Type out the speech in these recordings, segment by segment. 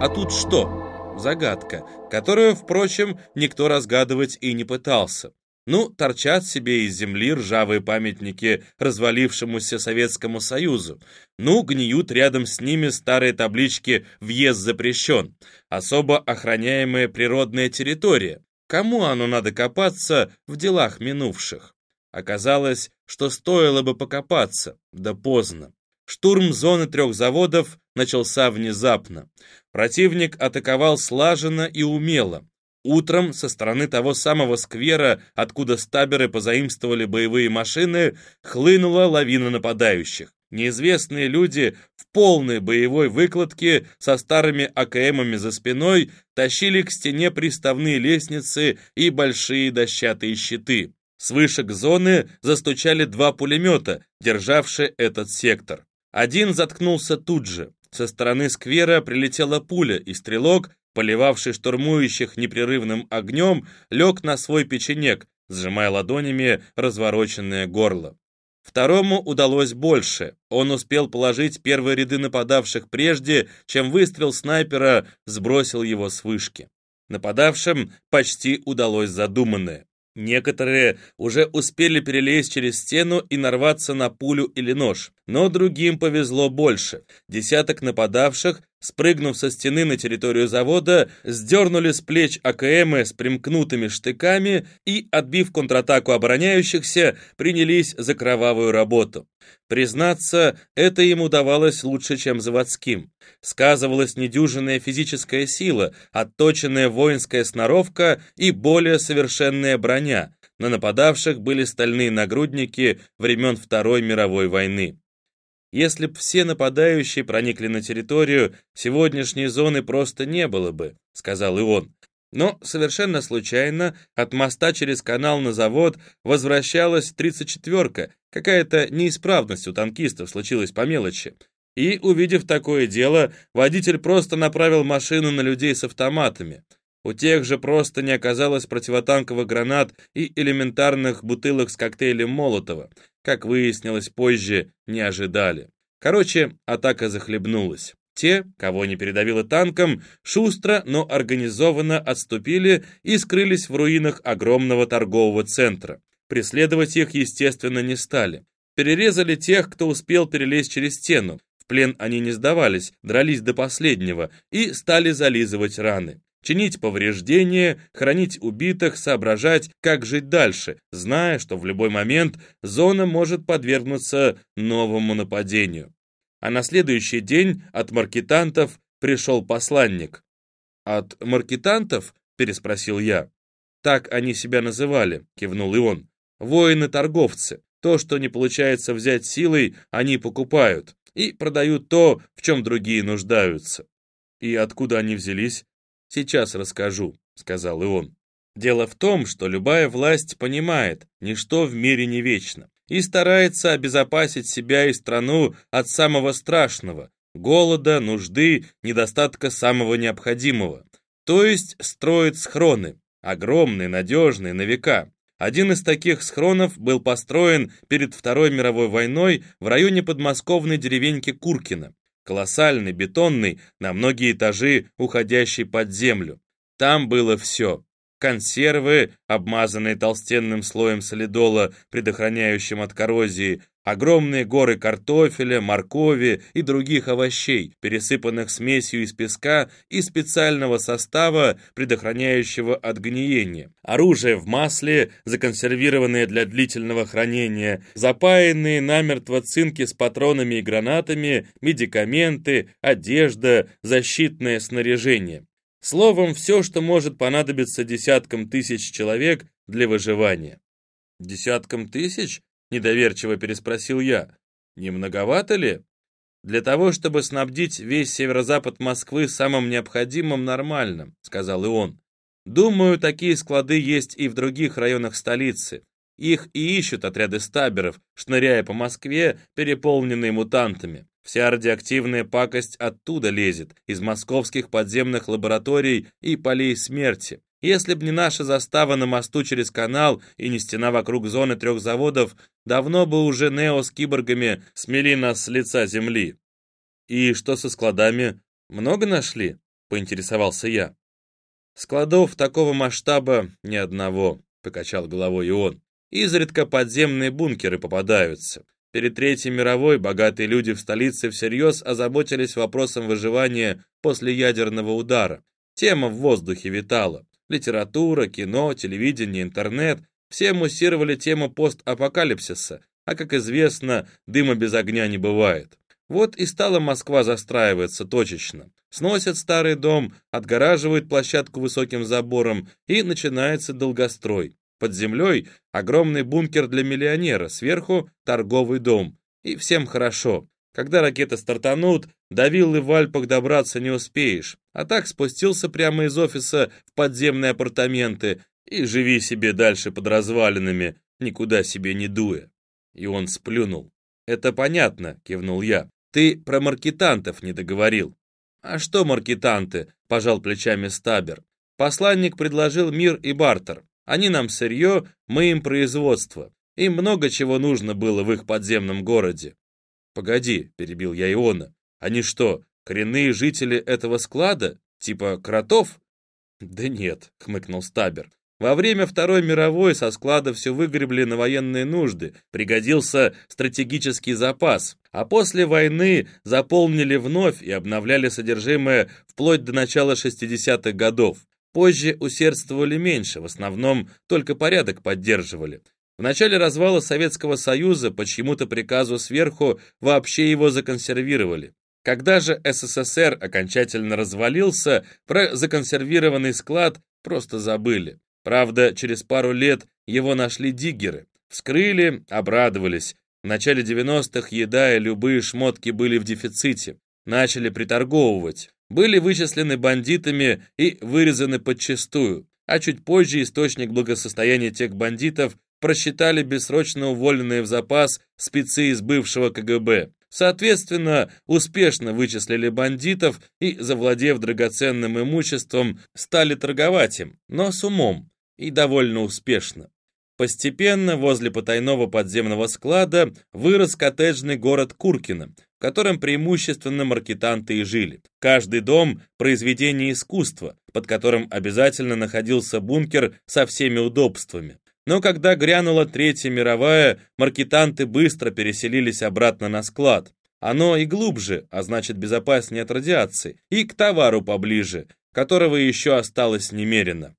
А тут что? Загадка, которую, впрочем, никто разгадывать и не пытался. Ну, торчат себе из земли ржавые памятники развалившемуся Советскому Союзу. Ну, гниют рядом с ними старые таблички «Въезд запрещен». Особо охраняемая природная территория. Кому оно надо копаться в делах минувших? Оказалось, что стоило бы покопаться, да поздно. Штурм зоны трех заводов начался внезапно. Противник атаковал слаженно и умело. Утром со стороны того самого сквера, откуда стаберы позаимствовали боевые машины, хлынула лавина нападающих. Неизвестные люди в полной боевой выкладке со старыми АКМами за спиной тащили к стене приставные лестницы и большие дощатые щиты. С вышек зоны застучали два пулемета, державшие этот сектор. Один заткнулся тут же. Со стороны сквера прилетела пуля, и стрелок, поливавший штурмующих непрерывным огнем, лег на свой печенек, сжимая ладонями развороченное горло. Второму удалось больше. Он успел положить первые ряды нападавших прежде, чем выстрел снайпера сбросил его с вышки. Нападавшим почти удалось задуманное. Некоторые уже успели перелезть через стену и нарваться на пулю или нож, но другим повезло больше. Десяток нападавших, спрыгнув со стены на территорию завода, сдернули с плеч АКМы с примкнутыми штыками и, отбив контратаку обороняющихся, принялись за кровавую работу. Признаться, это им удавалось лучше, чем заводским. Сказывалась недюжинная физическая сила, отточенная воинская сноровка и более совершенная броня. На нападавших были стальные нагрудники времен Второй мировой войны. Если б все нападающие проникли на территорию, сегодняшней зоны просто не было бы, сказал и он. Но совершенно случайно от моста через канал на завод возвращалась 34-ка, какая-то неисправность у танкистов случилась по мелочи. И, увидев такое дело, водитель просто направил машину на людей с автоматами. У тех же просто не оказалось противотанковых гранат и элементарных бутылок с коктейлем Молотова. Как выяснилось позже, не ожидали. Короче, атака захлебнулась. Те, кого не передавило танком, шустро, но организованно отступили и скрылись в руинах огромного торгового центра. Преследовать их, естественно, не стали. Перерезали тех, кто успел перелезть через стену. В плен они не сдавались, дрались до последнего и стали зализывать раны. Чинить повреждения, хранить убитых, соображать, как жить дальше, зная, что в любой момент зона может подвергнуться новому нападению а на следующий день от маркетантов пришел посланник. «От маркетантов?» — переспросил я. «Так они себя называли», — кивнул и он. «Воины-торговцы. То, что не получается взять силой, они покупают и продают то, в чем другие нуждаются». «И откуда они взялись?» «Сейчас расскажу», — сказал и он. Дело в том, что любая власть понимает, ничто в мире не вечно и старается обезопасить себя и страну от самого страшного – голода, нужды, недостатка самого необходимого. То есть строит схроны, огромные, надежные, на века. Один из таких схронов был построен перед Второй мировой войной в районе подмосковной деревеньки Куркино. Колоссальный, бетонный, на многие этажи, уходящий под землю. Там было все консервы, обмазанные толстенным слоем солидола, предохраняющим от коррозии, огромные горы картофеля, моркови и других овощей, пересыпанных смесью из песка и специального состава, предохраняющего от гниения, оружие в масле, законсервированное для длительного хранения, запаянные намертво цинки с патронами и гранатами, медикаменты, одежда, защитное снаряжение. Словом, все, что может понадобиться десяткам тысяч человек для выживания. «Десяткам тысяч?» — недоверчиво переспросил я. «Не многовато ли?» «Для того, чтобы снабдить весь северо-запад Москвы самым необходимым нормальным», — сказал и он. «Думаю, такие склады есть и в других районах столицы. Их и ищут отряды стаберов, шныряя по Москве, переполненные мутантами. Вся радиоактивная пакость оттуда лезет, из московских подземных лабораторий и полей смерти. Если б не наша застава на мосту через канал и не стена вокруг зоны трех заводов, давно бы уже Нео с киборгами смели нас с лица земли. И что со складами? Много нашли? — поинтересовался я. «Складов такого масштаба ни одного», — покачал головой и он. «Изредка подземные бункеры попадаются. Перед Третьей мировой богатые люди в столице всерьез озаботились вопросом выживания после ядерного удара. Тема в воздухе витала. Литература, кино, телевидение, интернет – все муссировали тему постапокалипсиса, а, как известно, дыма без огня не бывает. Вот и стала Москва застраиваться точечно. Сносят старый дом, отгораживают площадку высоким забором, и начинается долгострой. Под землей огромный бункер для миллионера, сверху торговый дом. И всем хорошо. Когда ракеты стартанут, до виллы в Альпах добраться не успеешь. А так спустился прямо из офиса в подземные апартаменты и живи себе дальше под развалинами, никуда себе не дуя. И он сплюнул. «Это понятно», — кивнул я. «Ты про маркетантов не договорил». «А что маркетанты?» — пожал плечами Стабер. «Посланник предложил мир и бартер. Они нам сырье, мы им производство. Им много чего нужно было в их подземном городе. «Погоди», — перебил я Иона, — «они что, коренные жители этого склада? Типа кротов?» «Да нет», — хмыкнул Стабер. «Во время Второй мировой со склада все выгребли на военные нужды, пригодился стратегический запас, а после войны заполнили вновь и обновляли содержимое вплоть до начала 60-х годов. Позже усердствовали меньше, в основном только порядок поддерживали. В начале развала Советского Союза по чьему-то приказу сверху вообще его законсервировали. Когда же СССР окончательно развалился, про законсервированный склад просто забыли. Правда, через пару лет его нашли диггеры. Вскрыли, обрадовались. В начале 90-х еда и любые шмотки были в дефиците. Начали приторговывать были вычислены бандитами и вырезаны подчистую, а чуть позже источник благосостояния тех бандитов просчитали бессрочно уволенные в запас спецы из бывшего КГБ. Соответственно, успешно вычислили бандитов и, завладев драгоценным имуществом, стали торговать им, но с умом, и довольно успешно. Постепенно возле потайного подземного склада вырос коттеджный город Куркино, котором преимущественно маркетанты и жили. Каждый дом – произведение искусства, под которым обязательно находился бункер со всеми удобствами. Но когда грянула Третья мировая, маркетанты быстро переселились обратно на склад. Оно и глубже, а значит безопаснее от радиации, и к товару поближе, которого еще осталось немерено.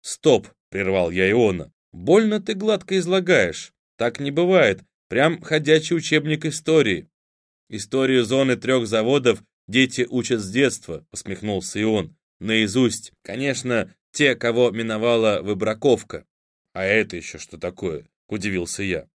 «Стоп!» — прервал я Иона. «Больно ты гладко излагаешь. Так не бывает. Прям ходячий учебник истории. «Историю зоны трех заводов дети учат с детства», — усмехнулся и он. «Наизусть. Конечно, те, кого миновала выбраковка». «А это еще что такое?» — удивился я.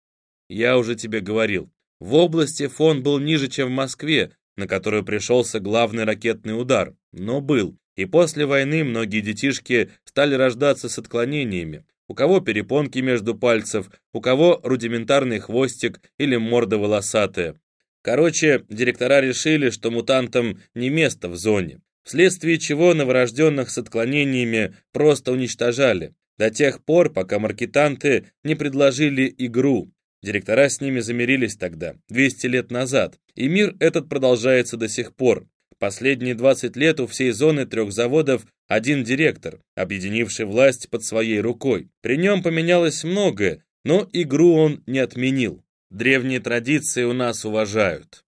«Я уже тебе говорил. В области фон был ниже, чем в Москве, на которую пришелся главный ракетный удар, но был. И после войны многие детишки стали рождаться с отклонениями. У кого перепонки между пальцев, у кого рудиментарный хвостик или морда волосатая. Короче, директора решили, что мутантам не место в зоне, вследствие чего новорожденных с отклонениями просто уничтожали, до тех пор, пока маркетанты не предложили игру. Директора с ними замирились тогда, 200 лет назад, и мир этот продолжается до сих пор. Последние 20 лет у всей зоны трех заводов один директор, объединивший власть под своей рукой. При нем поменялось многое, но игру он не отменил. Древние традиции у нас уважают.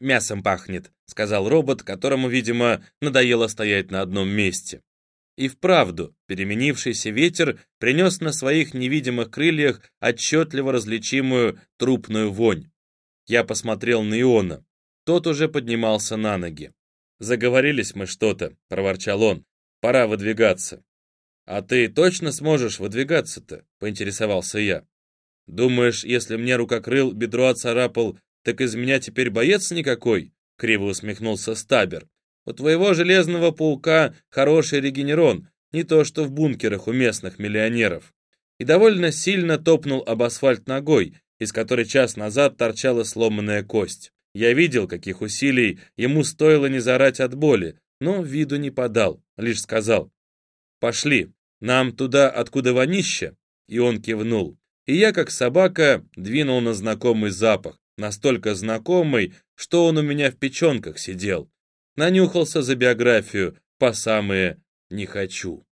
«Мясом пахнет», — сказал робот, которому, видимо, надоело стоять на одном месте. И вправду, переменившийся ветер принес на своих невидимых крыльях отчетливо различимую трупную вонь. Я посмотрел на Иона. Тот уже поднимался на ноги. «Заговорились мы что-то», — проворчал он. «Пора выдвигаться». «А ты точно сможешь выдвигаться-то?» — поинтересовался я. «Думаешь, если мне рукокрыл бедро оцарапал, так из меня теперь боец никакой?» — криво усмехнулся Стабер. «У твоего железного паука хороший регенерон, не то что в бункерах у местных миллионеров». И довольно сильно топнул об асфальт ногой, из которой час назад торчала сломанная кость. Я видел, каких усилий ему стоило не зарать от боли, но виду не подал, лишь сказал «Пошли, нам туда, откуда вонище?» И он кивнул и я, как собака, двинул на знакомый запах, настолько знакомый, что он у меня в печенках сидел. Нанюхался за биографию, по самые «не хочу».